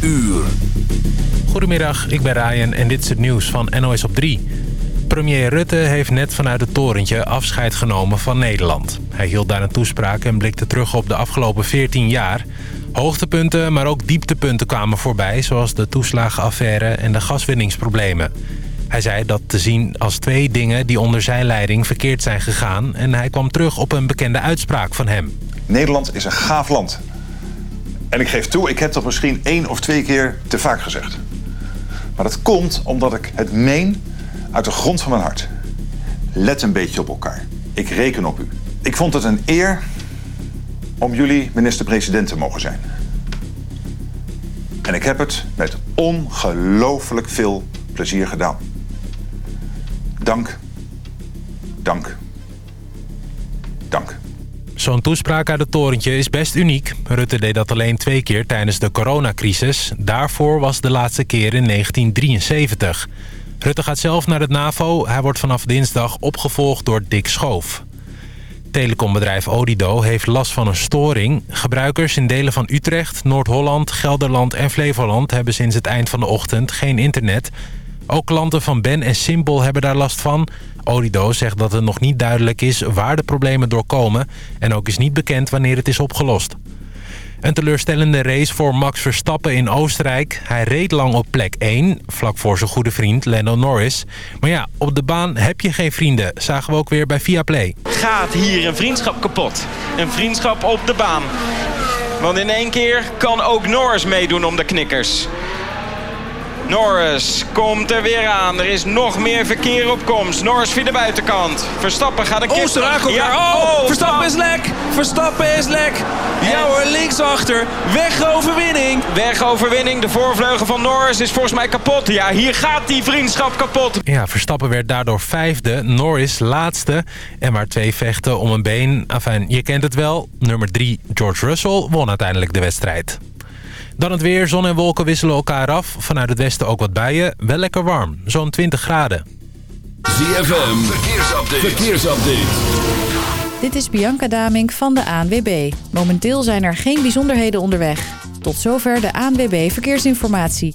uur. Goedemiddag, ik ben Ryan en dit is het nieuws van NOS op 3. Premier Rutte heeft net vanuit het torentje afscheid genomen van Nederland. Hij hield daar een toespraak en blikte terug op de afgelopen 14 jaar. Hoogtepunten, maar ook dieptepunten kwamen voorbij... zoals de toeslagenaffaire en de gaswinningsproblemen. Hij zei dat te zien als twee dingen die onder zijn leiding verkeerd zijn gegaan... en hij kwam terug op een bekende uitspraak van hem. Nederland is een gaaf land. En ik geef toe, ik heb dat misschien één of twee keer te vaak gezegd. Maar dat komt omdat ik het meen uit de grond van mijn hart. Let een beetje op elkaar. Ik reken op u. Ik vond het een eer om jullie minister-president te mogen zijn. En ik heb het met ongelooflijk veel plezier gedaan. Dank, dank. Zo'n toespraak uit het torentje is best uniek. Rutte deed dat alleen twee keer tijdens de coronacrisis. Daarvoor was de laatste keer in 1973. Rutte gaat zelf naar het NAVO. Hij wordt vanaf dinsdag opgevolgd door Dick Schoof. Telecombedrijf Odido heeft last van een storing. Gebruikers in delen van Utrecht, Noord-Holland, Gelderland en Flevoland... hebben sinds het eind van de ochtend geen internet. Ook klanten van Ben en Simpel hebben daar last van. Odido zegt dat het nog niet duidelijk is waar de problemen doorkomen... en ook is niet bekend wanneer het is opgelost. Een teleurstellende race voor Max Verstappen in Oostenrijk. Hij reed lang op plek 1, vlak voor zijn goede vriend Lando Norris. Maar ja, op de baan heb je geen vrienden, zagen we ook weer bij Viaplay. Gaat hier een vriendschap kapot? Een vriendschap op de baan. Want in één keer kan ook Norris meedoen om de knikkers. Norris komt er weer aan. Er is nog meer verkeer op komst. Norris via de buitenkant. Verstappen gaat een keer... Oostenrijk op ja, oh, Verstappen is lek. Verstappen is lek. Ja hoor, linksachter. Weg overwinning. Weg overwinning. De voorvleugel van Norris is volgens mij kapot. Ja, hier gaat die vriendschap kapot. Ja, Verstappen werd daardoor vijfde. Norris laatste. En maar twee vechten om een been. Enfin, je kent het wel. Nummer drie, George Russell, won uiteindelijk de wedstrijd. Dan het weer. Zon en wolken wisselen elkaar af. Vanuit het westen ook wat buien. Wel lekker warm. Zo'n 20 graden. ZFM. Verkeersupdate. Verkeersupdate. Dit is Bianca Damink van de ANWB. Momenteel zijn er geen bijzonderheden onderweg. Tot zover de ANWB Verkeersinformatie.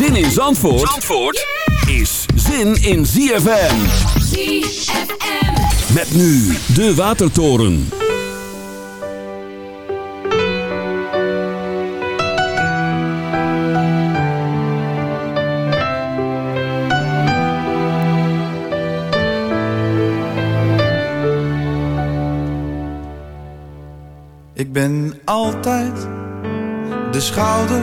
Zin in Zandvoort, Zandvoort is zin in ZFM. ZFM. Met nu de Watertoren. Ik ben altijd de schouder,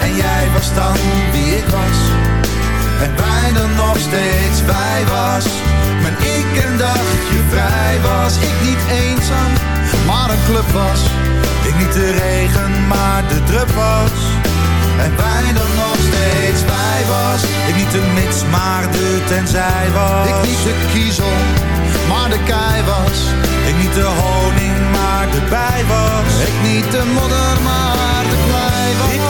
En jij was dan wie ik was. En bijna nog steeds wij was. Maar ik een dagje vrij was. Ik niet eenzaam, maar een club was. Ik niet de regen, maar de drup was. En bijna nog steeds wij was. Ik niet de mits, maar de tenzij was. Ik niet de kiezel, maar de kei was. Ik niet de honing, maar de bij was. Ik niet de modder, maar de klei was.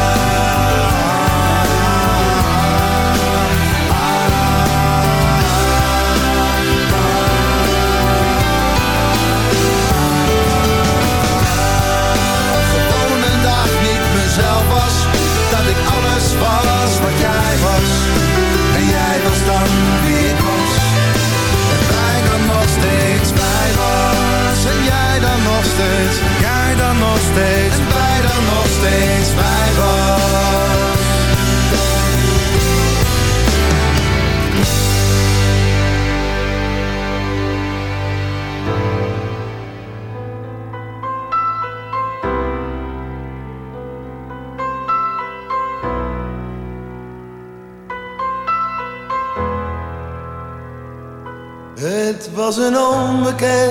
Steeds. Jij dan nog steeds. En wij dan nog steeds wij was. Het was een onbekende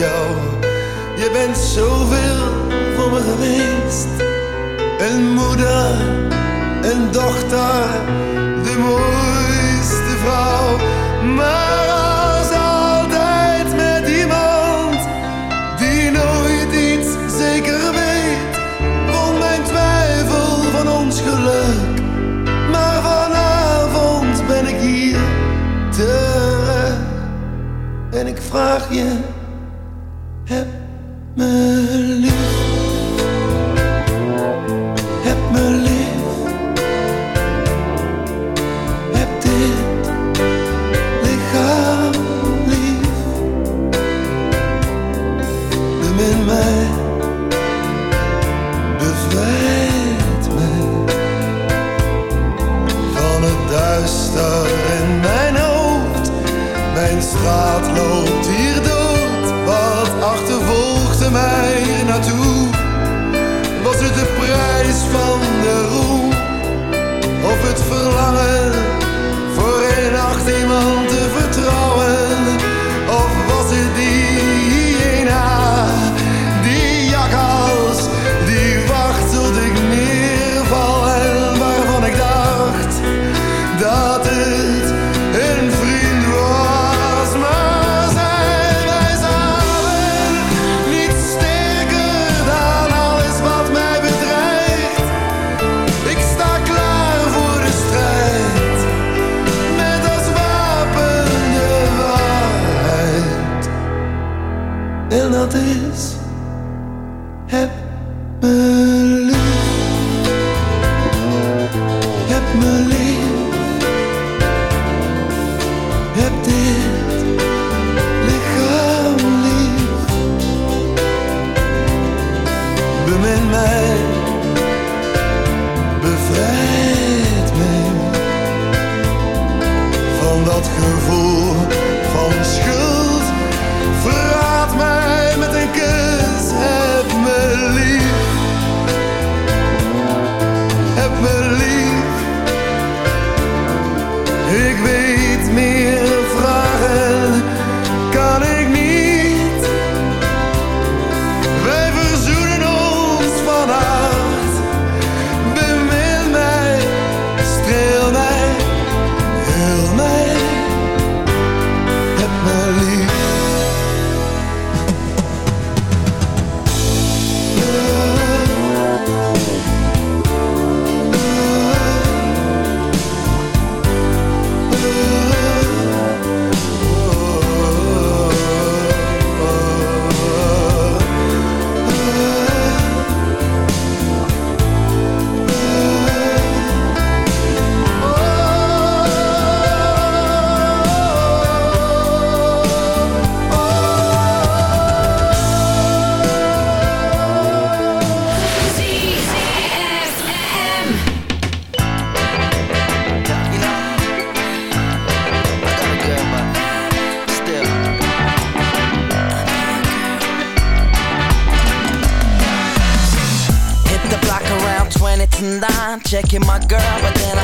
Jou. Je bent zoveel voor me geweest. Een moeder, een dochter, de mooiste vrouw. Maar als altijd met iemand die nooit iets zeker weet. Won mijn twijfel van ons geluk. Maar vanavond ben ik hier terug. En ik vraag je,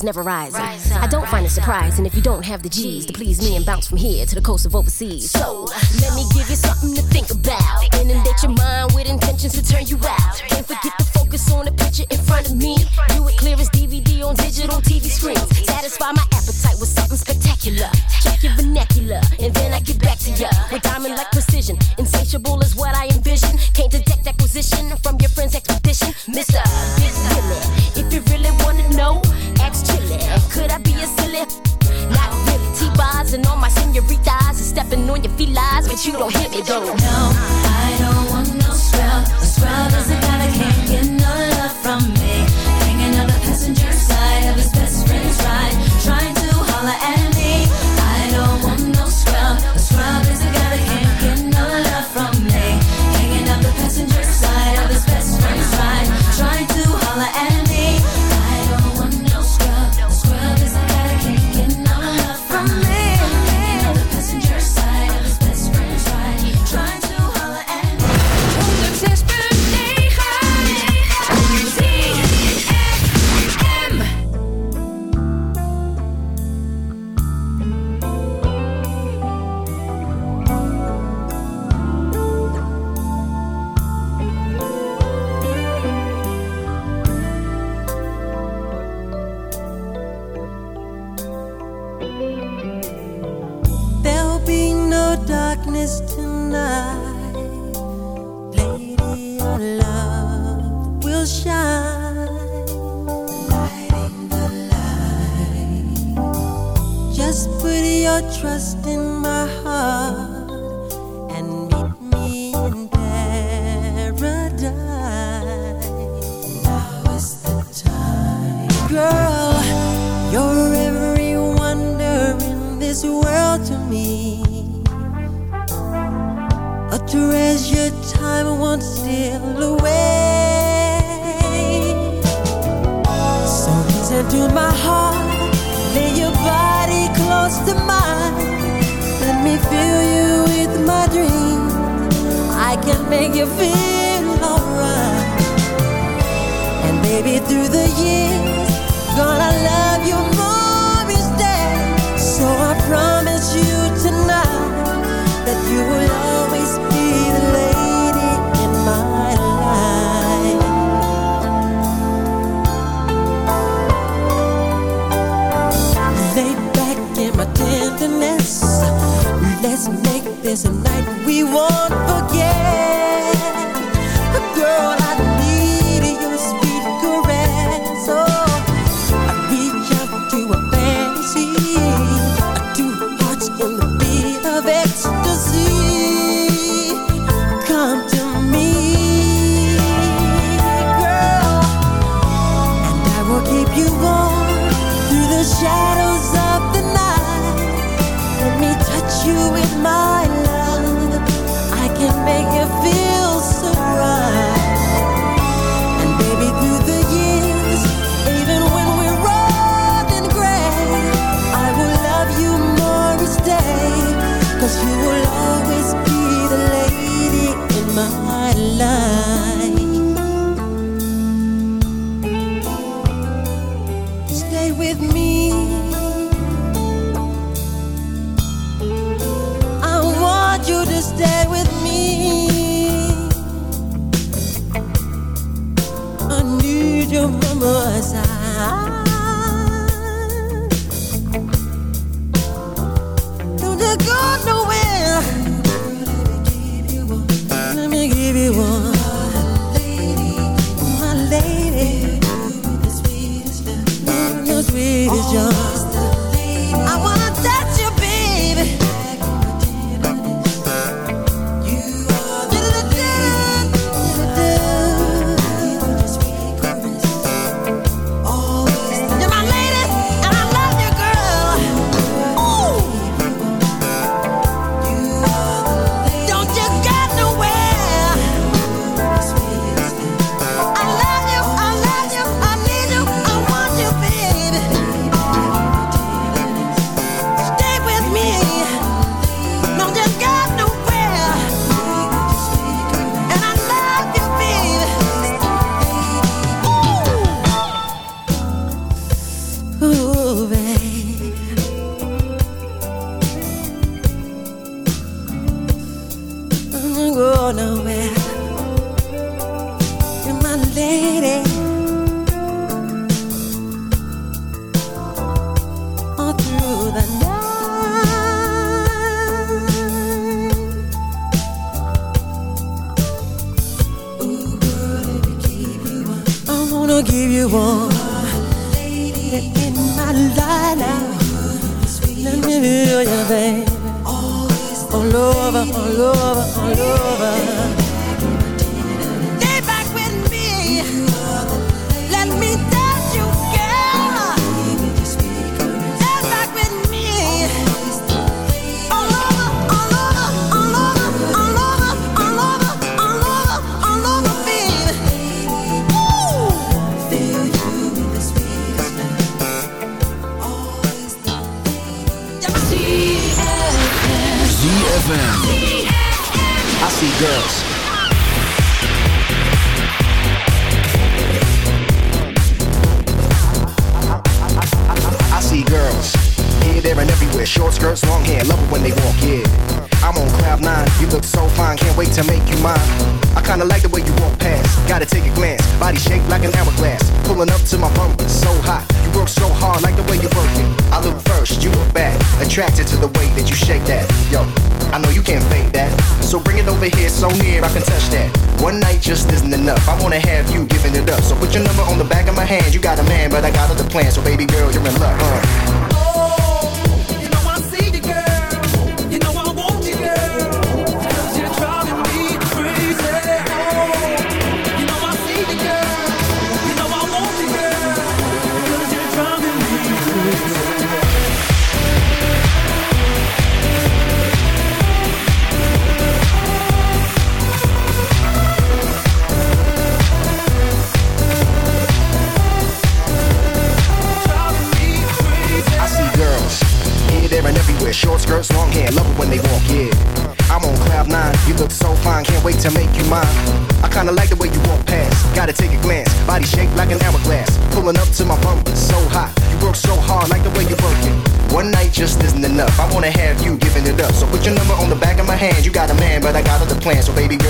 clubs never rise. I don't find it surprising if you don't have the G's to please me and bounce from here to the coast of overseas. So let me give you something to think about. Inundate your mind with intentions to turn you out. Can't forget to focus on the picture in front of me. Do it clear as DVD on digital TV screens. Satisfy my appetite with something spectacular. hand. You got a man, but I got other plans. So baby girl, you're in luck. hand. You got a man, but I got other plans. So baby girl.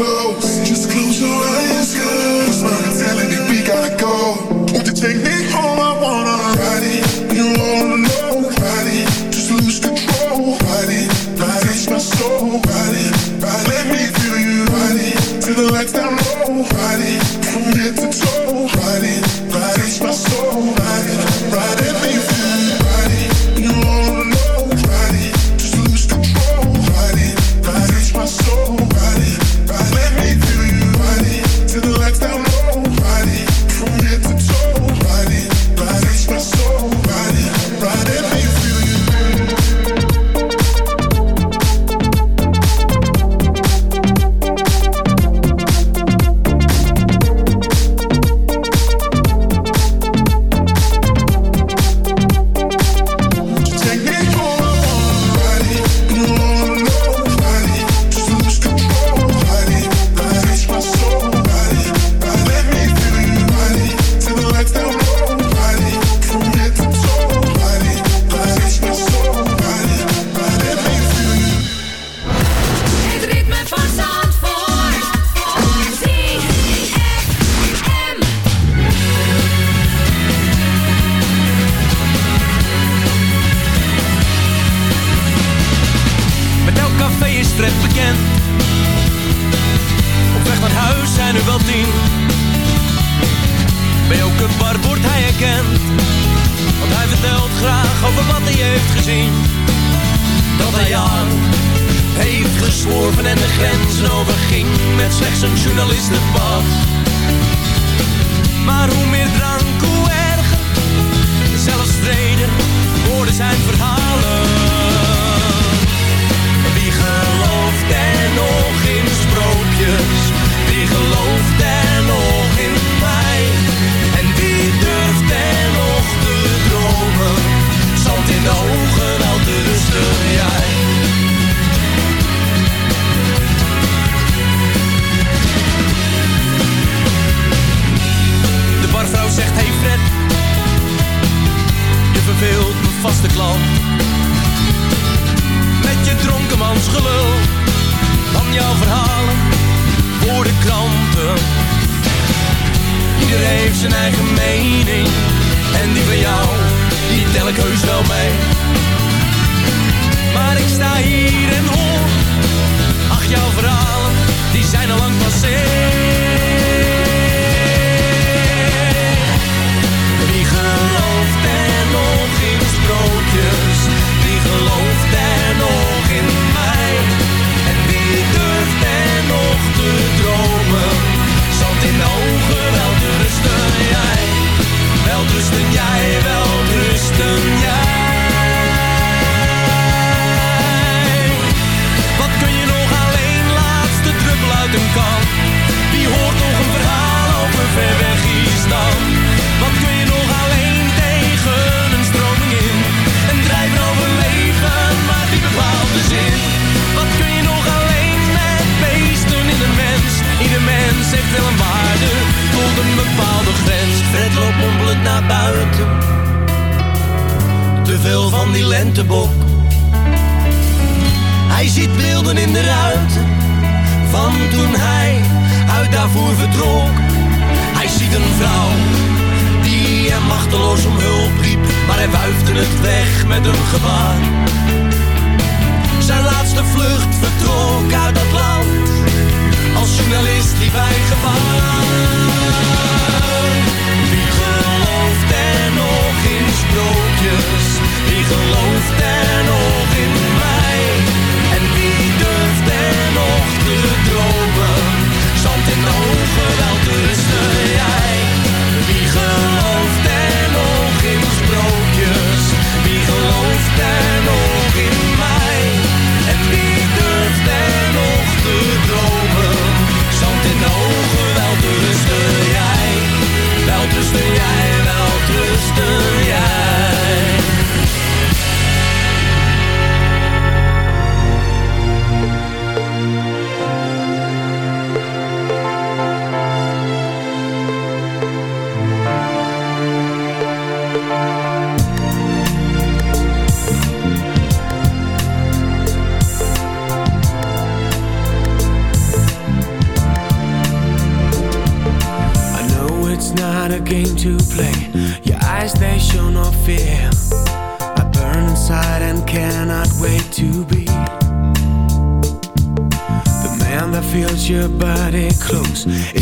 close. Just close your eyes, girl. It's my mentality, we gotta go. Won't you take me? hij uit daarvoor vertrok. Hij ziet een vrouw die hem machteloos om hulp riep, maar hij wuifde het weg met een gebaar. Zijn laatste vlucht vertrok uit dat land, als journalist die hij gevaar. Wie gelooft er nog in sprookjes? Wie gelooft er nog in mij? En wie durft er nog te dromen? ogen wel tussen jij. Wie gelooft er nog in sprookjes? Wie gelooft er nog in mij? En wie durft er nog te dromen? Zand in ogen wel tussen jij. Wel tussen jij, wel tussen It's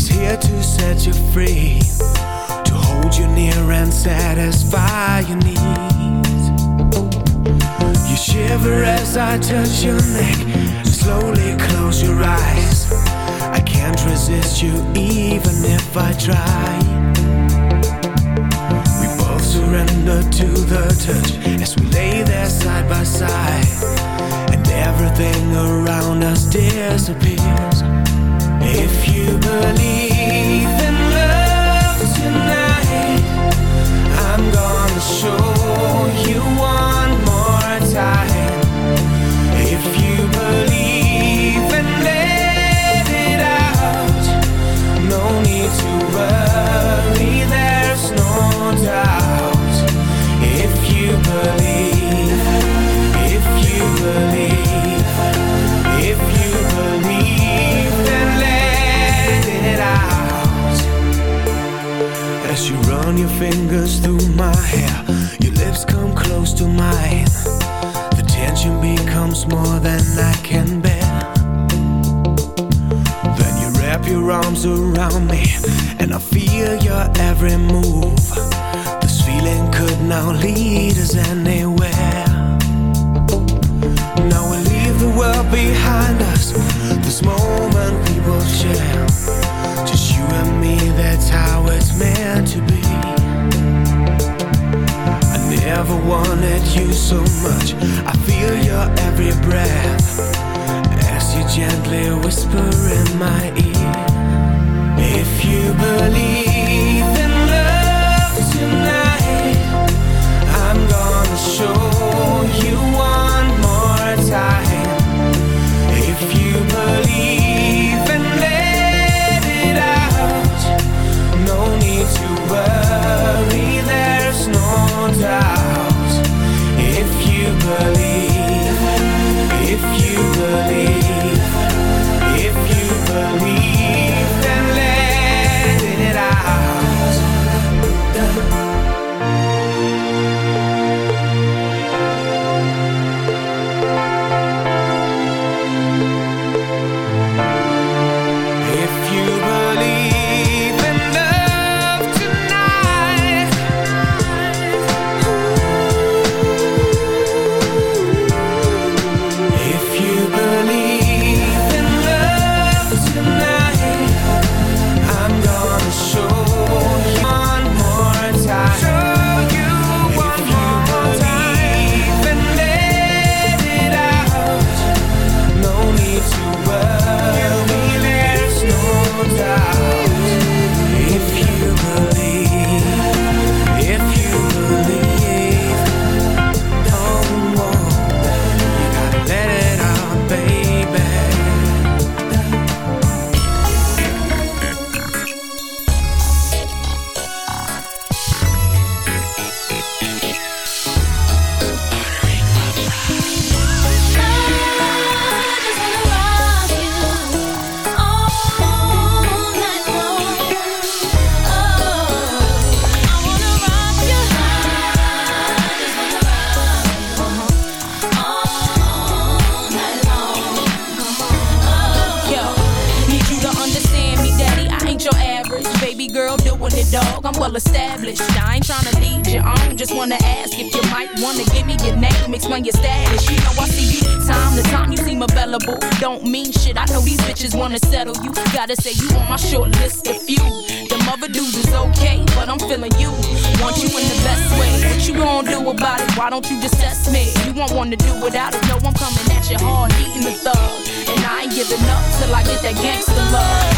Why don't you just test me? You won't wanna do without it. No, I'm coming at you hard, eating the thug. And I ain't giving up till I get that gangster love.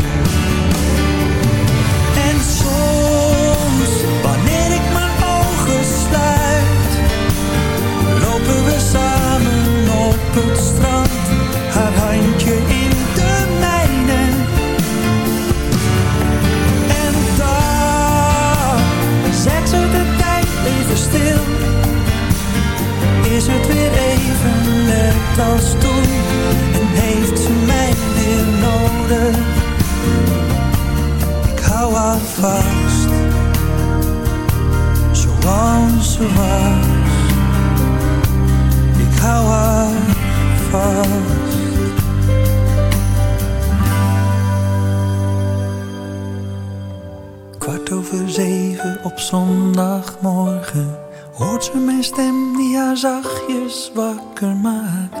Als toen en heeft ze mij weer nodig? Ik hou haar vast, zoals ze. Ik hou haar vast. Kwart over zeven op zondagmorgen hoort ze mijn stem die haar zachtjes wakker maakt.